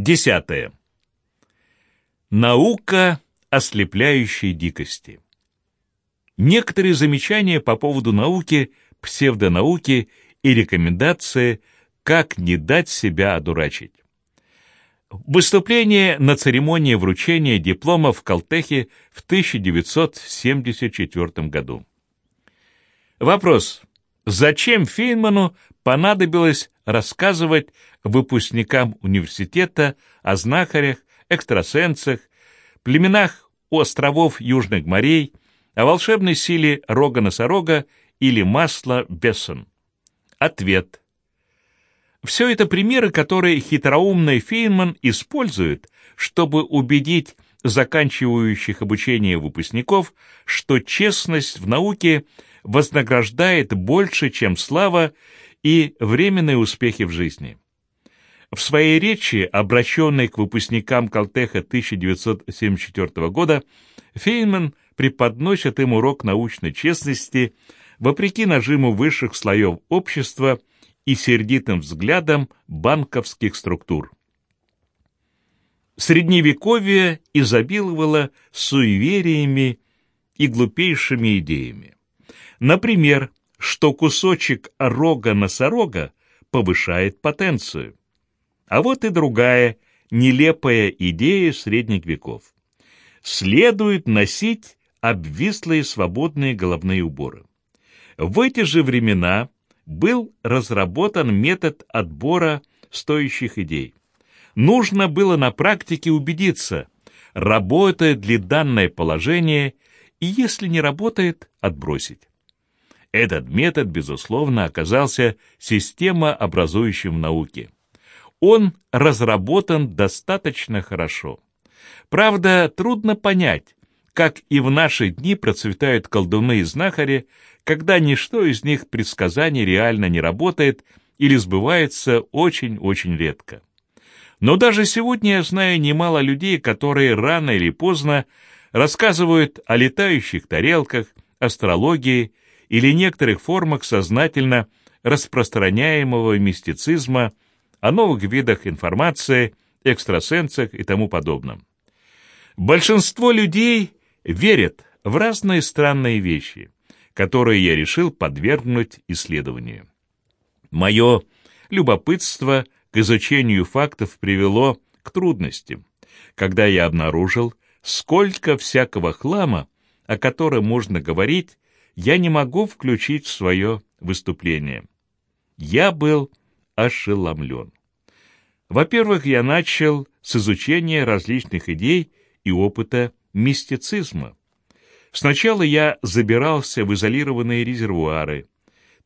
Десятое. Наука ослепляющей дикости. Некоторые замечания по поводу науки, псевдонауки и рекомендации, как не дать себя одурачить. Выступление на церемонии вручения диплома в Калтехе в 1974 году. Вопрос. Зачем Фейнману понадобилось рассказывать выпускникам университета о знахарях, экстрасенсах, племенах островов Южных морей, о волшебной силе рога-носорога или масла Бессон? Ответ. Все это примеры, которые хитроумный Фейнман использует, чтобы убедить заканчивающих обучение выпускников, что честность в науке вознаграждает больше, чем слава и временные успехи в жизни. В своей речи, обращенной к выпускникам Калтеха 1974 года, Фейнман преподносит им урок научной честности вопреки нажиму высших слоев общества и сердитым взглядам банковских структур. Средневековье изобиловало суевериями и глупейшими идеями. Например, что кусочек рога носорога повышает потенцию. А вот и другая, нелепая идея средних веков. Следует носить обвислые свободные головные уборы. В эти же времена был разработан метод отбора стоящих идей. Нужно было на практике убедиться, работает ли данное положение, и если не работает, отбросить. Этот метод, безусловно, оказался системообразующим в науке. Он разработан достаточно хорошо. Правда, трудно понять, как и в наши дни процветают колдуны и знахари, когда ничто из них предсказаний реально не работает или сбывается очень-очень редко. Но даже сегодня я знаю немало людей, которые рано или поздно рассказывают о летающих тарелках, астрологии или некоторых формах сознательно распространяемого мистицизма, о новых видах информации, экстрасенсах и тому подобном. Большинство людей верят в разные странные вещи, которые я решил подвергнуть исследованию. Мое любопытство к изучению фактов привело к трудностям, когда я обнаружил, сколько всякого хлама, о котором можно говорить, я не могу включить в свое выступление. Я был ошеломлен. Во-первых, я начал с изучения различных идей и опыта мистицизма. Сначала я забирался в изолированные резервуары.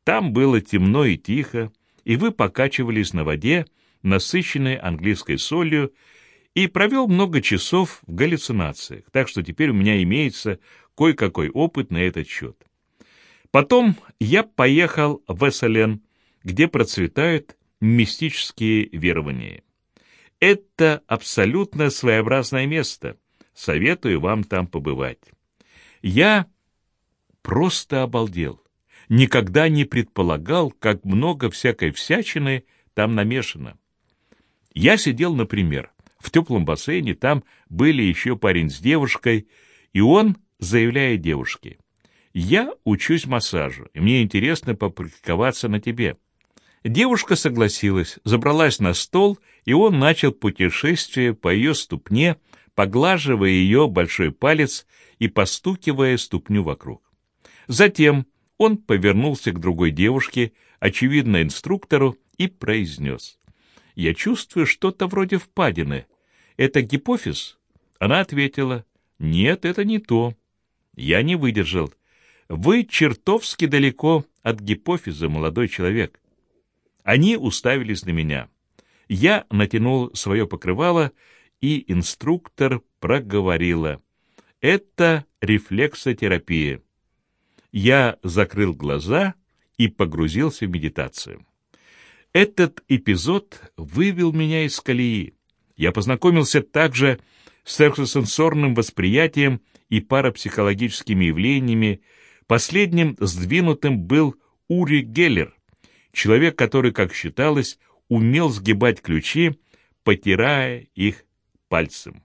Там было темно и тихо, и вы покачивались на воде, насыщенной английской солью, и провел много часов в галлюцинациях, так что теперь у меня имеется кое-какой опыт на этот счет. Потом я поехал в Эссален, где процветают мистические верования. Это абсолютно своеобразное место. Советую вам там побывать. Я просто обалдел. Никогда не предполагал, как много всякой всячины там намешано. Я сидел, например, в теплом бассейне, там были еще парень с девушкой, и он заявляет девушке, я учусь массажу, и мне интересно попрактиковаться на тебе. Девушка согласилась, забралась на стол, и он начал путешествие по ее ступне, поглаживая ее большой палец и постукивая ступню вокруг. Затем он повернулся к другой девушке, очевидно инструктору, и произнес. «Я чувствую что-то вроде впадины. Это гипофиз?» Она ответила. «Нет, это не то». Я не выдержал. Вы чертовски далеко от гипофиза, молодой человек. Они уставились на меня. Я натянул свое покрывало, и инструктор проговорила. Это рефлексотерапия. Я закрыл глаза и погрузился в медитацию. Этот эпизод вывел меня из колеи. Я познакомился также с экстрасенсорным восприятием и парапсихологическими явлениями, Последним сдвинутым был Ури Геллер, человек, который, как считалось, умел сгибать ключи, потирая их пальцем.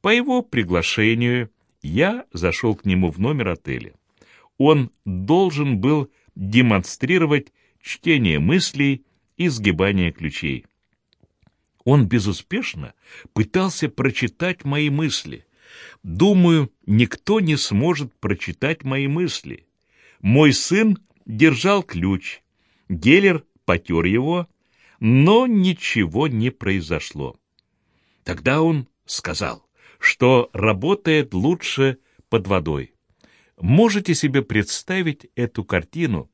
По его приглашению я зашел к нему в номер отеля. Он должен был демонстрировать чтение мыслей и сгибание ключей. Он безуспешно пытался прочитать мои мысли. Думаю, никто не сможет прочитать мои мысли. Мой сын держал ключ. Геллер потер его, но ничего не произошло. Тогда он сказал, что работает лучше под водой. Можете себе представить эту картину,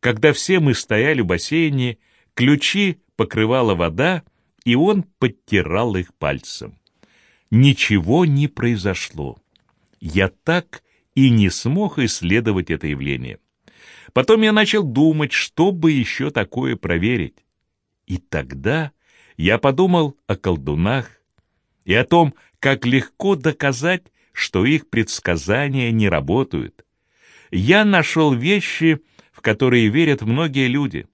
когда все мы стояли в бассейне, ключи покрывала вода, и он подтирал их пальцем. Ничего не произошло. Я так и не смог исследовать это явление. Потом я начал думать, что бы еще такое проверить. И тогда я подумал о колдунах и о том, как легко доказать, что их предсказания не работают. Я нашел вещи, в которые верят многие люди.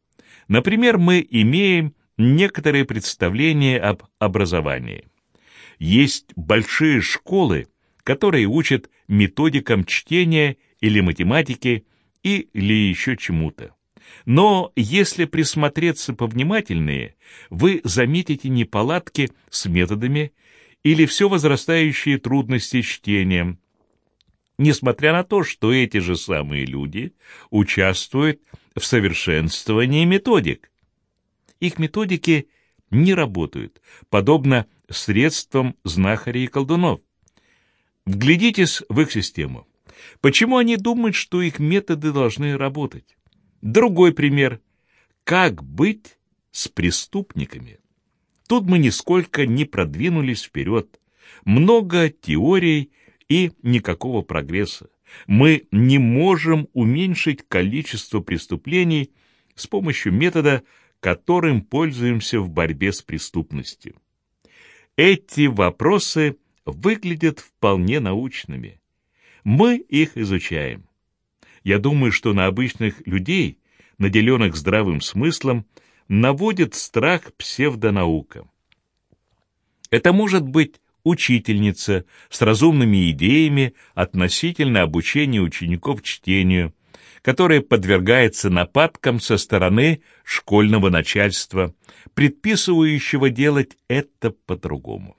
Например, мы имеем некоторые представления об образовании. Есть большие школы, которые учат методикам чтения или математики или еще чему-то. Но если присмотреться повнимательнее, вы заметите неполадки с методами или все возрастающие трудности с чтением, несмотря на то, что эти же самые люди участвуют в совершенствовании методик. Их методики не работают, подобно средствам знахарей и колдунов. Вглядитесь в их систему. Почему они думают, что их методы должны работать? Другой пример. Как быть с преступниками? Тут мы нисколько не продвинулись вперед. Много теорий и никакого прогресса. Мы не можем уменьшить количество преступлений с помощью метода, которым пользуемся в борьбе с преступностью. Эти вопросы выглядят вполне научными. Мы их изучаем. Я думаю, что на обычных людей, наделенных здравым смыслом, наводит страх псевдонаука. Это может быть учительница с разумными идеями относительно обучения учеников чтению, которая подвергается нападкам со стороны школьного начальства, предписывающего делать это по-другому.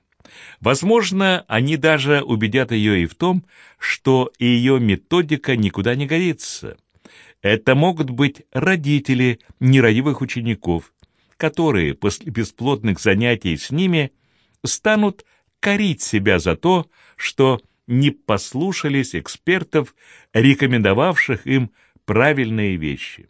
Возможно, они даже убедят ее и в том, что ее методика никуда не годится. Это могут быть родители нерадивых учеников, которые после бесплодных занятий с ними станут корить себя за то, что не послушались экспертов, рекомендовавших им правильные вещи.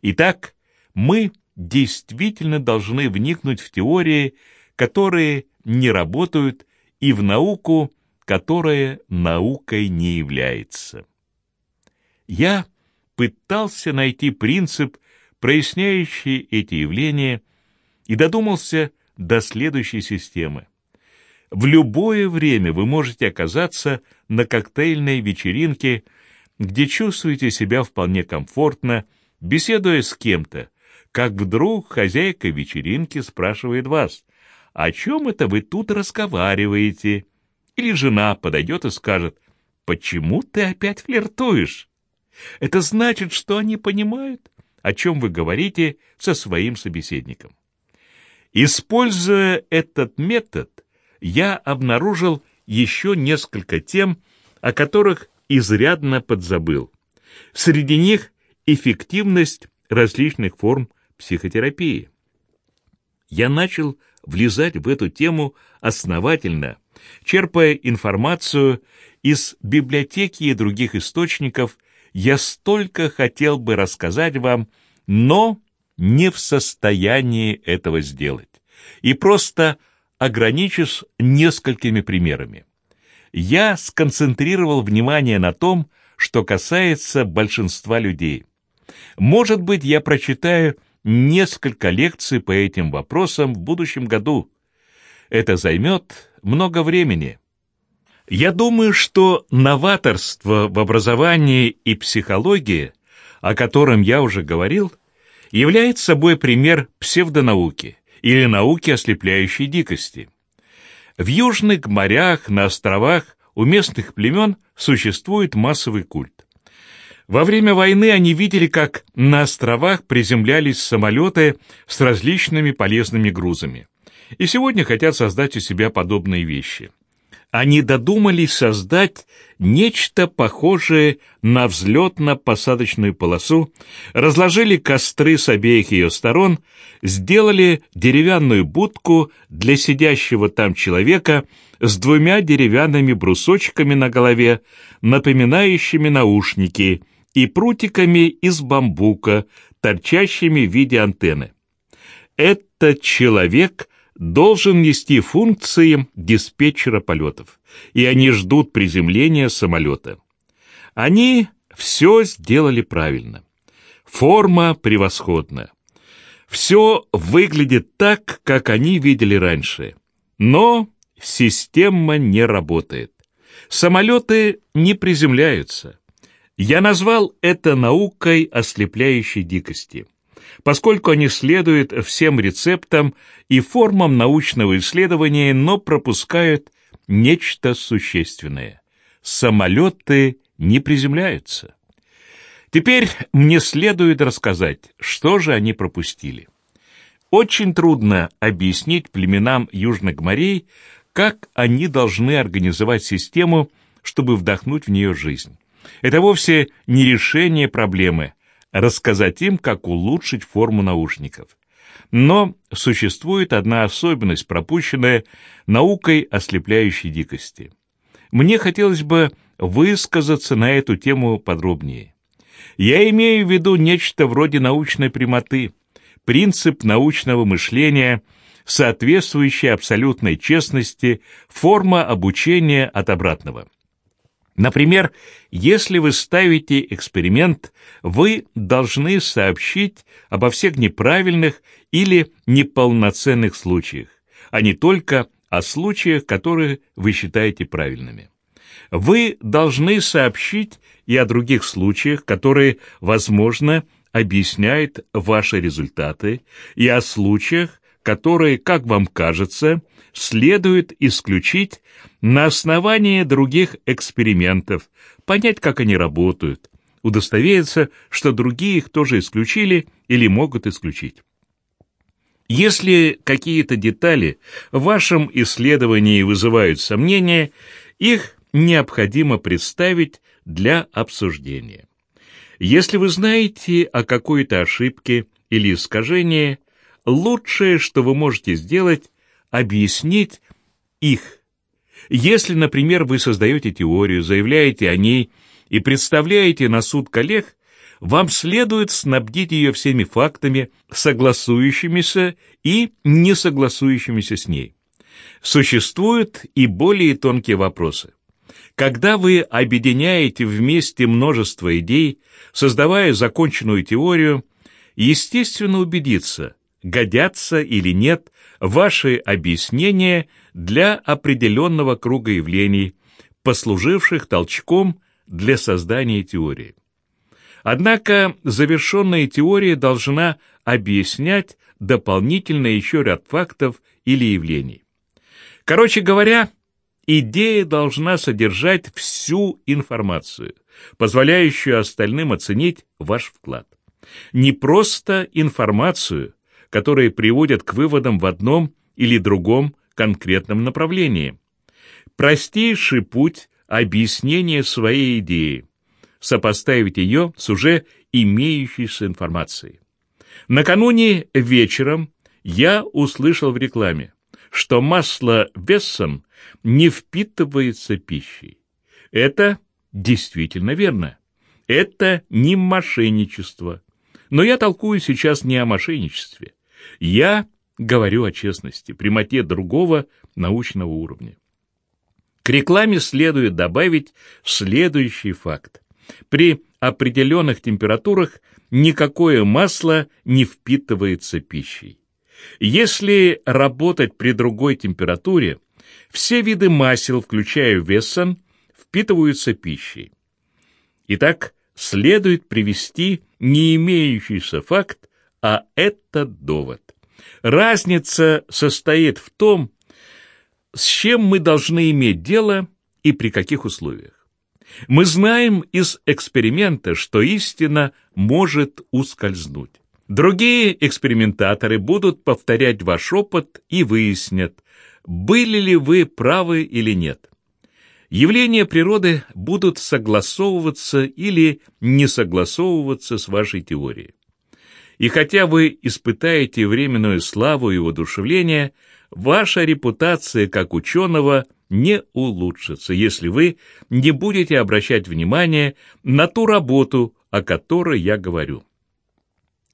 Итак, мы действительно должны вникнуть в теории, которые не работают, и в науку, которая наукой не является. Я пытался найти принцип, проясняющий эти явления, и додумался до следующей системы. В любое время вы можете оказаться на коктейльной вечеринке, где чувствуете себя вполне комфортно, беседуя с кем-то, как вдруг хозяйка вечеринки спрашивает вас, «О чем это вы тут разговариваете?» Или жена подойдет и скажет, «Почему ты опять флиртуешь?» Это значит, что они понимают, о чем вы говорите со своим собеседником. Используя этот метод, я обнаружил еще несколько тем, о которых изрядно подзабыл. Среди них эффективность различных форм психотерапии. Я начал влезать в эту тему основательно, черпая информацию из библиотеки и других источников, я столько хотел бы рассказать вам, но не в состоянии этого сделать. И просто ограничусь несколькими примерами. Я сконцентрировал внимание на том, что касается большинства людей. Может быть, я прочитаю несколько лекций по этим вопросам в будущем году. Это займет много времени. Я думаю, что новаторство в образовании и психологии, о котором я уже говорил, является собой пример псевдонауки, или науки ослепляющей дикости. В южных морях, на островах у местных племен существует массовый культ. Во время войны они видели, как на островах приземлялись самолеты с различными полезными грузами. И сегодня хотят создать у себя подобные вещи – они додумались создать нечто похожее на взлетно-посадочную полосу, разложили костры с обеих ее сторон, сделали деревянную будку для сидящего там человека с двумя деревянными брусочками на голове, напоминающими наушники, и прутиками из бамбука, торчащими в виде антенны. Этот человек должен нести функции диспетчера полетов, и они ждут приземления самолета. Они все сделали правильно. Форма превосходна. Все выглядит так, как они видели раньше. Но система не работает. Самолеты не приземляются. Я назвал это наукой ослепляющей дикости поскольку они следуют всем рецептам и формам научного исследования, но пропускают нечто существенное. Самолеты не приземляются. Теперь мне следует рассказать, что же они пропустили. Очень трудно объяснить племенам южных морей, как они должны организовать систему, чтобы вдохнуть в нее жизнь. Это вовсе не решение проблемы, рассказать им, как улучшить форму наушников. Но существует одна особенность, пропущенная наукой ослепляющей дикости. Мне хотелось бы высказаться на эту тему подробнее. Я имею в виду нечто вроде научной прямоты, принцип научного мышления, соответствующий абсолютной честности, форма обучения от обратного. Например, если вы ставите эксперимент, вы должны сообщить обо всех неправильных или неполноценных случаях, а не только о случаях, которые вы считаете правильными. Вы должны сообщить и о других случаях, которые, возможно, объясняют ваши результаты, и о случаях, которые, как вам кажется, следует исключить на основании других экспериментов, понять, как они работают, удостовериться, что другие их тоже исключили или могут исключить. Если какие-то детали в вашем исследовании вызывают сомнения, их необходимо представить для обсуждения. Если вы знаете о какой-то ошибке или искажении, лучшее, что вы можете сделать, объяснить их. Если, например, вы создаете теорию, заявляете о ней и представляете на суд коллег, вам следует снабдить ее всеми фактами, согласующимися и не согласующимися с ней. Существуют и более тонкие вопросы. Когда вы объединяете вместе множество идей, создавая законченную теорию, естественно убедиться, годятся или нет ваши объяснения для определенного круга явлений, послуживших толчком для создания теории. Однако завершенная теория должна объяснять дополнительно еще ряд фактов или явлений. Короче говоря, идея должна содержать всю информацию, позволяющую остальным оценить ваш вклад. Не просто информацию, которые приводят к выводам в одном или другом конкретном направлении. Простейший путь объяснения своей идеи – сопоставить ее с уже имеющейся информацией. Накануне вечером я услышал в рекламе, что масло Вессон не впитывается пищей. Это действительно верно. Это не мошенничество. Но я толкую сейчас не о мошенничестве. Я говорю о честности, прямоте другого научного уровня. К рекламе следует добавить следующий факт. При определенных температурах никакое масло не впитывается пищей. Если работать при другой температуре, все виды масел, включая весон, впитываются пищей. Итак, следует привести не имеющийся факт, а это довод. Разница состоит в том, с чем мы должны иметь дело и при каких условиях. Мы знаем из эксперимента, что истина может ускользнуть. Другие экспериментаторы будут повторять ваш опыт и выяснят, были ли вы правы или нет. Явления природы будут согласовываться или не согласовываться с вашей теорией. И хотя вы испытаете временную славу и воодушевление, ваша репутация как ученого не улучшится, если вы не будете обращать внимание на ту работу, о которой я говорю.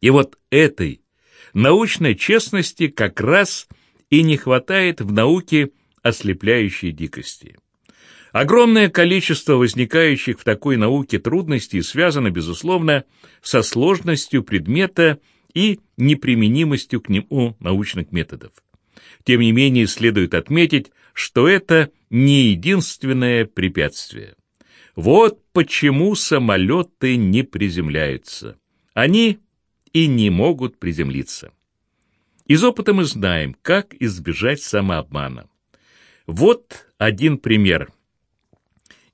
И вот этой научной честности как раз и не хватает в науке ослепляющей дикости. Огромное количество возникающих в такой науке трудностей связано, безусловно, со сложностью предмета и неприменимостью к нему научных методов. Тем не менее, следует отметить, что это не единственное препятствие. Вот почему самолеты не приземляются. Они и не могут приземлиться. Из опыта мы знаем, как избежать самообмана. Вот один пример.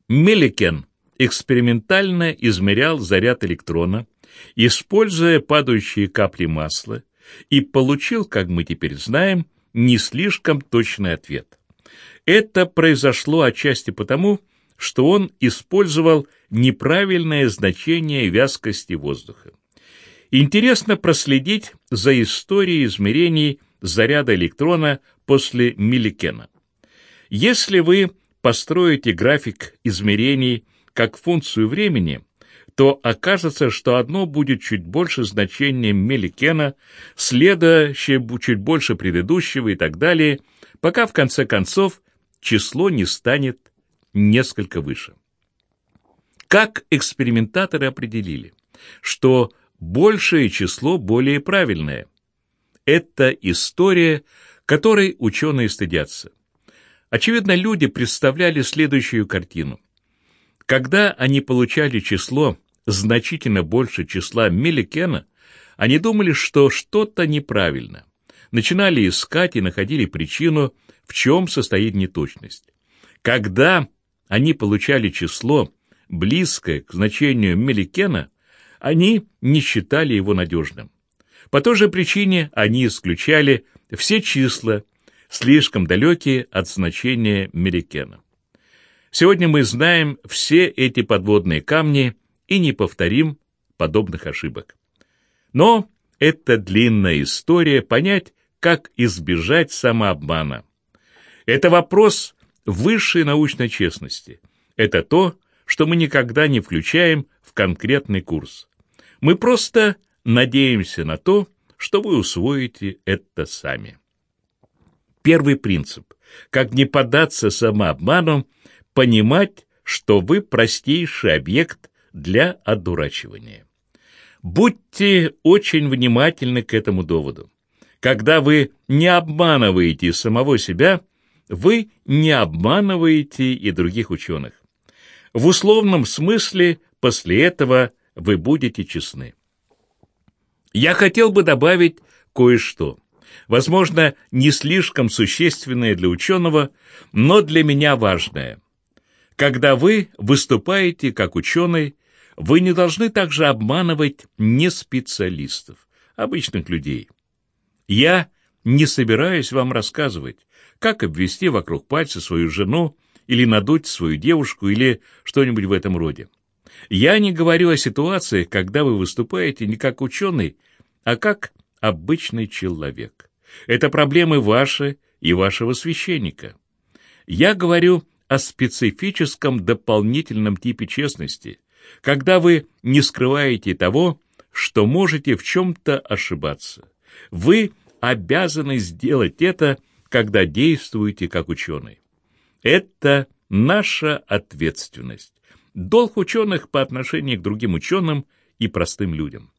Меликен экспериментально измерял заряд электрона, используя падающие капли масла, и получил, как мы теперь знаем, не слишком точный ответ. Это произошло отчасти потому, что он использовал неправильное значение вязкости воздуха. Интересно проследить за историей измерений заряда электрона после Милликена. Если вы построите график измерений как функцию времени, то окажется, что одно будет чуть больше значением Меликена, следующее чуть больше предыдущего и так далее, пока в конце концов число не станет несколько выше. Как экспериментаторы определили, что большее число более правильное? Это история, которой ученые стыдятся. Очевидно, люди представляли следующую картину. Когда они получали число значительно больше числа Меликена, они думали, что что-то неправильно. Начинали искать и находили причину, в чем состоит неточность. Когда они получали число, близкое к значению Меликена, они не считали его надежным. По той же причине они исключали все числа, слишком далекие от значения Меликена. Сегодня мы знаем все эти подводные камни и не повторим подобных ошибок. Но это длинная история понять, как избежать самообмана. Это вопрос высшей научной честности. Это то, что мы никогда не включаем в конкретный курс. Мы просто надеемся на то, что вы усвоите это сами. Первый принцип. Как не поддаться самообману, понимать, что вы простейший объект для одурачивания. Будьте очень внимательны к этому доводу. Когда вы не обманываете самого себя, вы не обманываете и других ученых. В условном смысле после этого вы будете честны. Я хотел бы добавить кое-что. Возможно, не слишком существенное для ученого, но для меня важное. Когда вы выступаете как ученый, вы не должны также обманывать не специалистов, обычных людей. Я не собираюсь вам рассказывать, как обвести вокруг пальца свою жену или надуть свою девушку или что-нибудь в этом роде. Я не говорю о ситуациях, когда вы выступаете не как ученый, а как обычный человек. Это проблемы ваши и вашего священника. Я говорю о специфическом дополнительном типе честности, когда вы не скрываете того, что можете в чем-то ошибаться. Вы обязаны сделать это, когда действуете как ученый. Это наша ответственность, долг ученых по отношению к другим ученым и простым людям.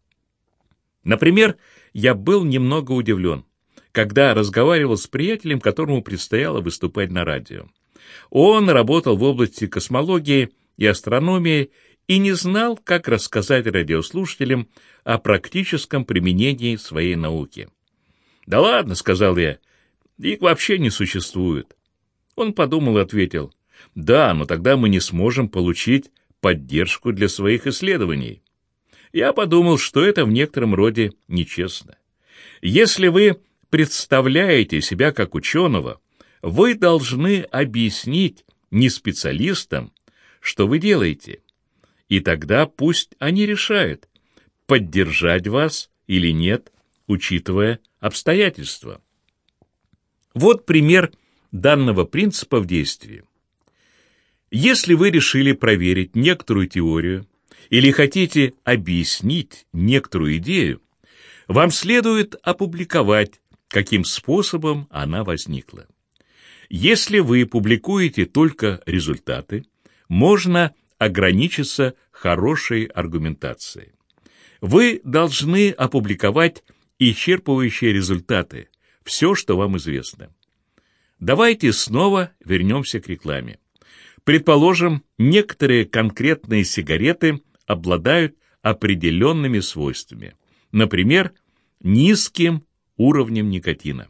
Например, я был немного удивлен, когда разговаривал с приятелем, которому предстояло выступать на радио. Он работал в области космологии и астрономии и не знал, как рассказать радиослушателям о практическом применении своей науки. «Да ладно», — сказал я, — «их вообще не существует». Он подумал и ответил, «Да, но тогда мы не сможем получить поддержку для своих исследований». Я подумал, что это в некотором роде нечестно. Если вы представляете себя как ученого, вы должны объяснить не специалистам, что вы делаете. И тогда пусть они решают, поддержать вас или нет, учитывая обстоятельства. Вот пример данного принципа в действии. Если вы решили проверить некоторую теорию или хотите объяснить некоторую идею, вам следует опубликовать, каким способом она возникла. Если вы публикуете только результаты, можно ограничиться хорошей аргументацией. Вы должны опубликовать исчерпывающие результаты, все, что вам известно. Давайте снова вернемся к рекламе. Предположим, некоторые конкретные сигареты обладают определенными свойствами, например, низким уровнем никотина.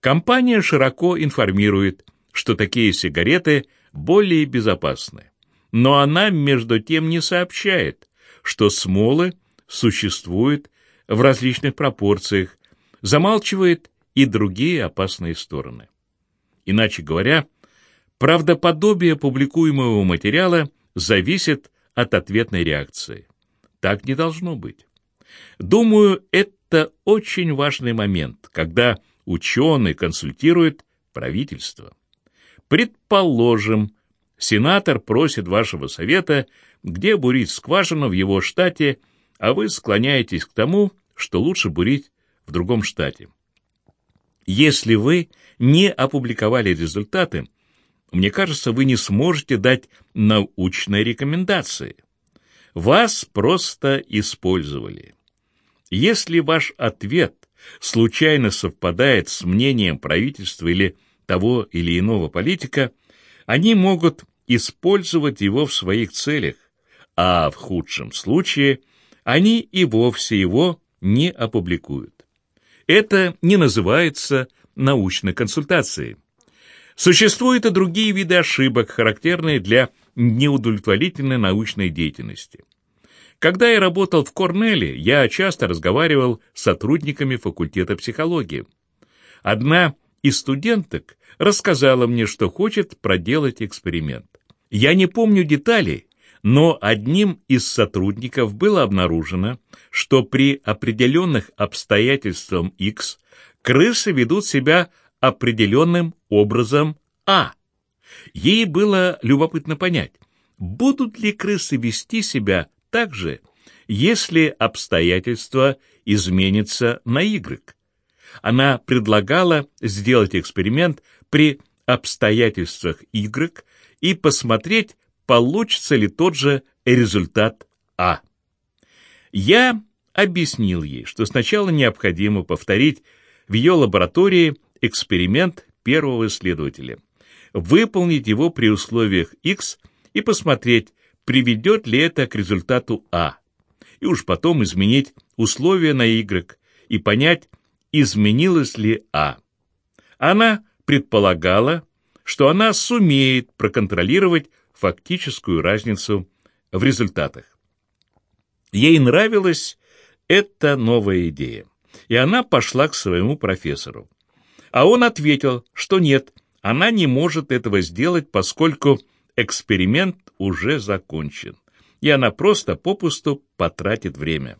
Компания широко информирует, что такие сигареты более безопасны. Но она, между тем, не сообщает, что смолы существуют в различных пропорциях, замалчивает и другие опасные стороны. Иначе говоря, правдоподобие публикуемого материала зависит от ответной реакции. Так не должно быть. Думаю, это очень важный момент, когда ученый консультирует правительство. Предположим, сенатор просит вашего совета, где бурить скважину в его штате, а вы склоняетесь к тому, что лучше бурить в другом штате. Если вы не опубликовали результаты, мне кажется, вы не сможете дать научные рекомендации. Вас просто использовали. Если ваш ответ случайно совпадает с мнением правительства или того или иного политика, они могут использовать его в своих целях, а в худшем случае они и вовсе его не опубликуют. Это не называется научной консультацией. Существуют и другие виды ошибок, характерные для неудовлетворительной научной деятельности. Когда я работал в Корнеле, я часто разговаривал с сотрудниками факультета психологии. Одна из студенток рассказала мне, что хочет проделать эксперимент. Я не помню деталей, но одним из сотрудников было обнаружено, что при определенных обстоятельствах X крысы ведут себя определенным образом А. Ей было любопытно понять, будут ли крысы вести себя так же, если обстоятельства изменятся на Y. Она предлагала сделать эксперимент при обстоятельствах Y и посмотреть, получится ли тот же результат А. Я объяснил ей, что сначала необходимо повторить в ее лаборатории эксперимент первого исследователя, выполнить его при условиях X и посмотреть, приведет ли это к результату А, и уж потом изменить условия на Y и понять, изменилось ли А. Она предполагала, что она сумеет проконтролировать фактическую разницу в результатах. Ей нравилась эта новая идея, и она пошла к своему профессору. А он ответил, что нет, она не может этого сделать, поскольку эксперимент уже закончен, и она просто попусту потратит время.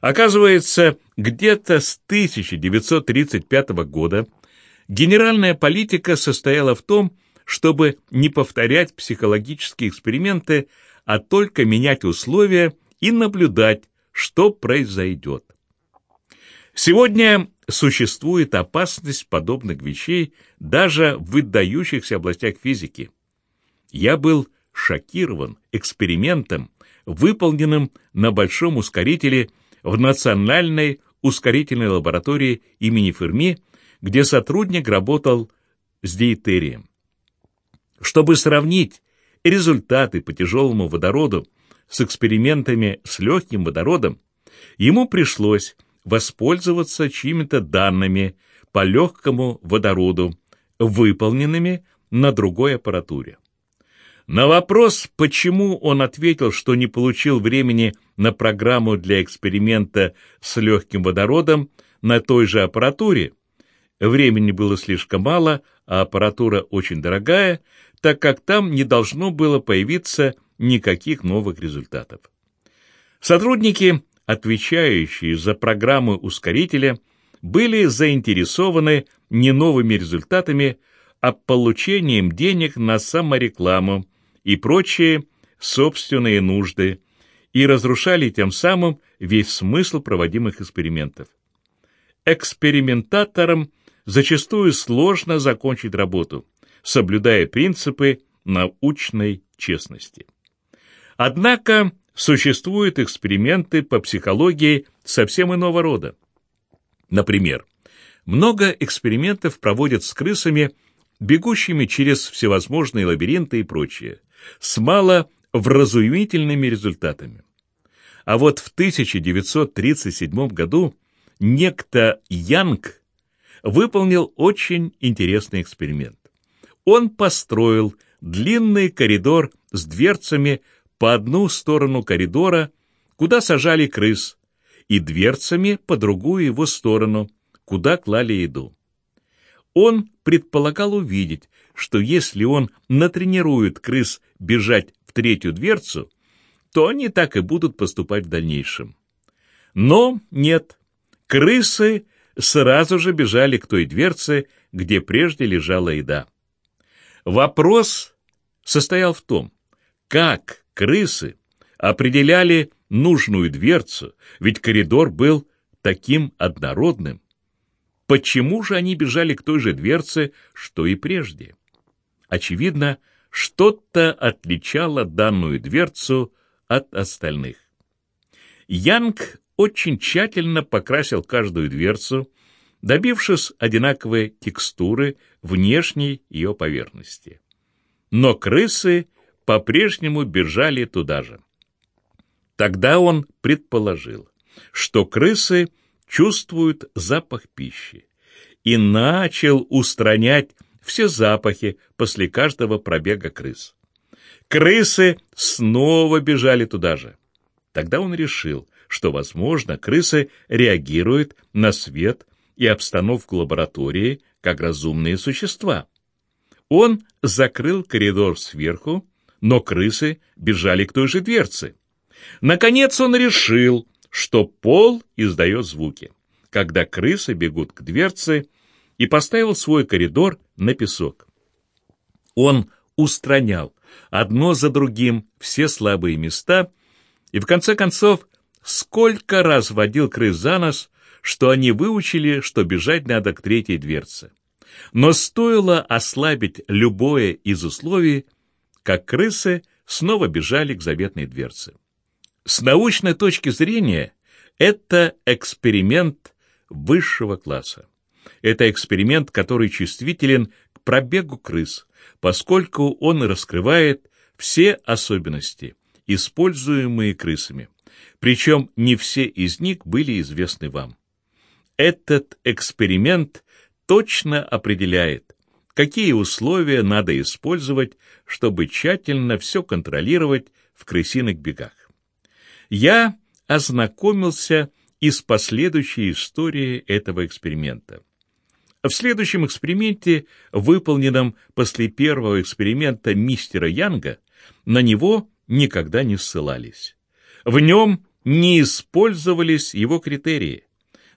Оказывается, где-то с 1935 года генеральная политика состояла в том, чтобы не повторять психологические эксперименты, а только менять условия и наблюдать, что произойдет. Сегодня существует опасность подобных вещей даже в выдающихся областях физики. Я был шокирован экспериментом, выполненным на большом ускорителе в Национальной ускорительной лаборатории имени Ферми, где сотрудник работал с дейтерием. Чтобы сравнить результаты по тяжелому водороду с экспериментами с легким водородом, ему пришлось воспользоваться чьими-то данными по легкому водороду, выполненными на другой аппаратуре. На вопрос, почему он ответил, что не получил времени на программу для эксперимента с легким водородом на той же аппаратуре, времени было слишком мало, а аппаратура очень дорогая, так как там не должно было появиться никаких новых результатов. Сотрудники, отвечающие за программы ускорителя, были заинтересованы не новыми результатами, а получением денег на саморекламу и прочие собственные нужды, и разрушали тем самым весь смысл проводимых экспериментов. Экспериментаторам зачастую сложно закончить работу, соблюдая принципы научной честности. Однако существуют эксперименты по психологии совсем иного рода. Например, много экспериментов проводят с крысами, бегущими через всевозможные лабиринты и прочее, с маловразумительными результатами. А вот в 1937 году некто Янг выполнил очень интересный эксперимент. Он построил длинный коридор с дверцами по одну сторону коридора, куда сажали крыс, и дверцами по другую его сторону, куда клали еду. Он предполагал увидеть, что если он натренирует крыс бежать в третью дверцу, то они так и будут поступать в дальнейшем. Но нет, крысы сразу же бежали к той дверце, где прежде лежала еда. Вопрос состоял в том, как крысы определяли нужную дверцу, ведь коридор был таким однородным. Почему же они бежали к той же дверце, что и прежде? Очевидно, что-то отличало данную дверцу от остальных. Янг очень тщательно покрасил каждую дверцу, добившись одинаковой текстуры внешней ее поверхности. Но крысы по-прежнему бежали туда же. Тогда он предположил, что крысы чувствуют запах пищи и начал устранять все запахи после каждого пробега крыс. Крысы снова бежали туда же. Тогда он решил, что, возможно, крысы реагируют на свет и обстановку лаборатории как разумные существа. Он закрыл коридор сверху, но крысы бежали к той же дверце. Наконец он решил, что пол издает звуки, когда крысы бегут к дверце, и поставил свой коридор на песок. Он устранял одно за другим все слабые места и, в конце концов, сколько раз водил крыс за нос, что они выучили, что бежать надо к третьей дверце. Но стоило ослабить любое из условий, как крысы снова бежали к заветной дверце. С научной точки зрения это эксперимент высшего класса. Это эксперимент, который чувствителен к пробегу крыс, поскольку он раскрывает все особенности, используемые крысами. Причем не все из них были известны вам. Этот эксперимент точно определяет, какие условия надо использовать, чтобы тщательно все контролировать в крысиных бегах. Я ознакомился и с последующей историей этого эксперимента. В следующем эксперименте, выполненном после первого эксперимента мистера Янга, на него никогда не ссылались. В нем не использовались его критерии.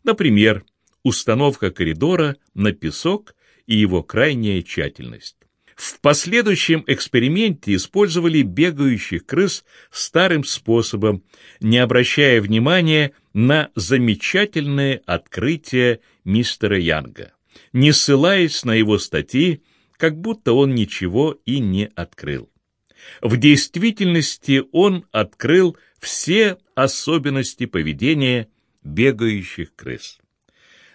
Например, установка коридора на песок и его крайняя тщательность. В последующем эксперименте использовали бегающих крыс старым способом, не обращая внимания на замечательное открытие мистера Янга, не ссылаясь на его статьи, как будто он ничего и не открыл. В действительности он открыл все особенности поведения бегающих крыс.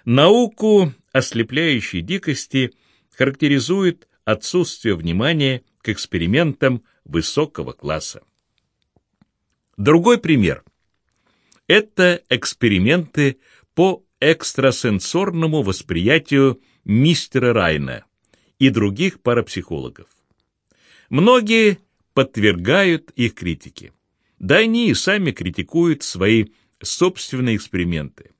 Науку ослепляющей дикости характеризует отсутствие внимания к экспериментам высокого класса. Другой пример – это эксперименты по экстрасенсорному восприятию мистера Райна и других парапсихологов. Многие подвергают их критике. Да они и сами критикуют свои собственные эксперименты.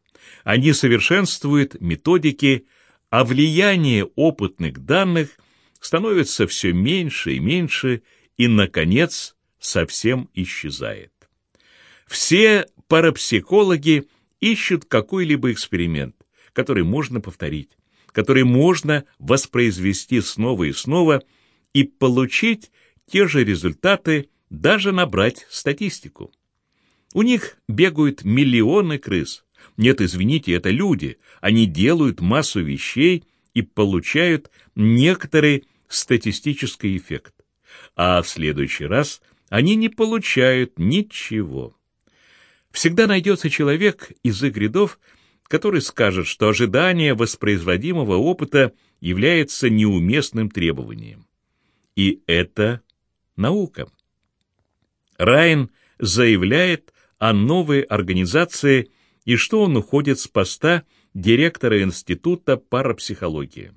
Они совершенствуют методики, а влияние опытных данных становится все меньше и меньше и, наконец, совсем исчезает. Все парапсихологи ищут какой-либо эксперимент, который можно повторить, который можно воспроизвести снова и снова и получить те же результаты, даже набрать статистику. У них бегают миллионы крыс. Нет, извините, это люди. Они делают массу вещей и получают некоторый статистический эффект. А в следующий раз они не получают ничего. Всегда найдется человек из их рядов, который скажет, что ожидание воспроизводимого опыта является неуместным требованием. И это наука. Райн заявляет о новой организации и что он уходит с поста директора Института парапсихологии.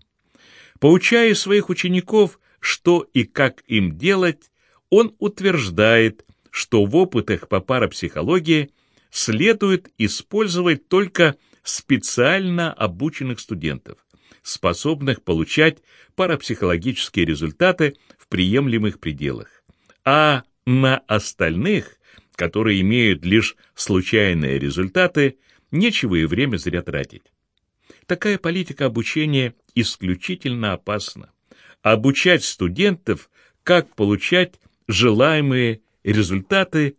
Поучая своих учеников, что и как им делать, он утверждает, что в опытах по парапсихологии следует использовать только специально обученных студентов, способных получать парапсихологические результаты в приемлемых пределах. А на остальных, которые имеют лишь случайные результаты, нечего и время зря тратить. Такая политика обучения исключительно опасна. Обучать студентов, как получать желаемые результаты,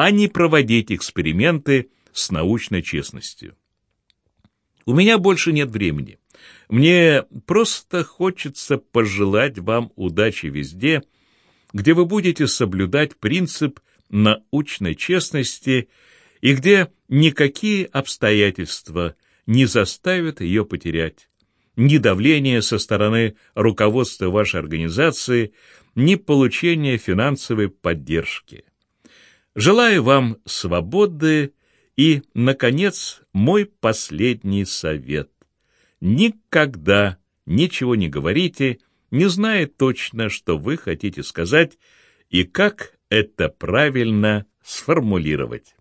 а не проводить эксперименты с научной честностью. У меня больше нет времени. Мне просто хочется пожелать вам удачи везде, где вы будете соблюдать принцип научной честности и где никакие обстоятельства не заставят ее потерять. Ни давление со стороны руководства вашей организации, ни получение финансовой поддержки. Желаю вам свободы и, наконец, мой последний совет. Никогда ничего не говорите, не зная точно, что вы хотите сказать и как это правильно сформулировать.